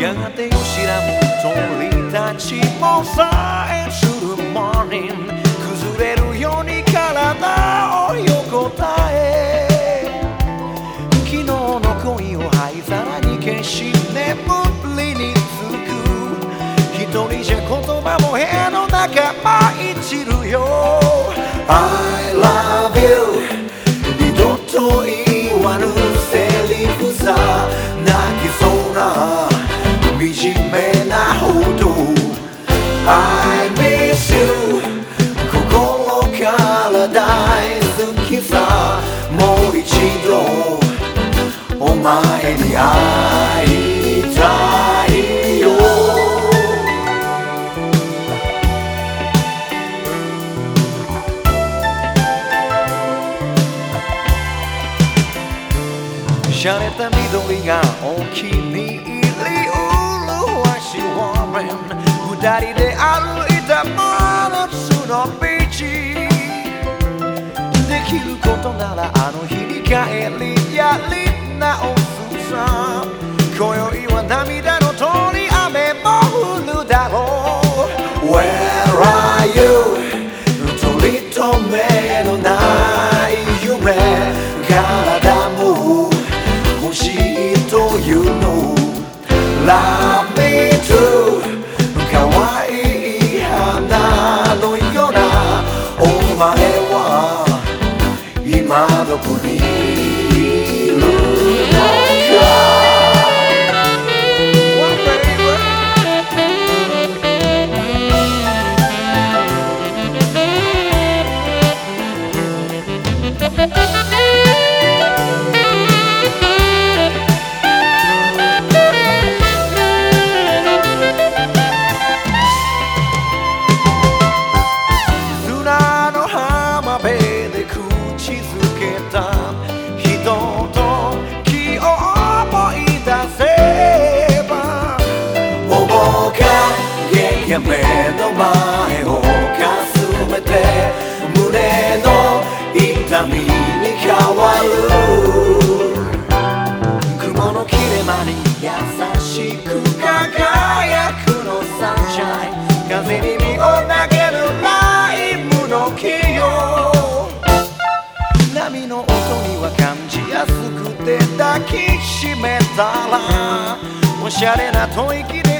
やがて吉しらむ鳥たちもさえするモーニング崩れるように体を横たえ。昨日の恋を灰皿に消し眠りにつく。一人じゃ言葉も部屋の中舞い散るよ。I miss you. 心から大好きさ。もう一度お前に会いたいよ。洒落た緑がお気に入り麗しいウォーレン二人で歩いた真夏の道。できることならあの日に帰りやり直すさ今宵は涙今どて抱きしめたらおしゃれな吐息で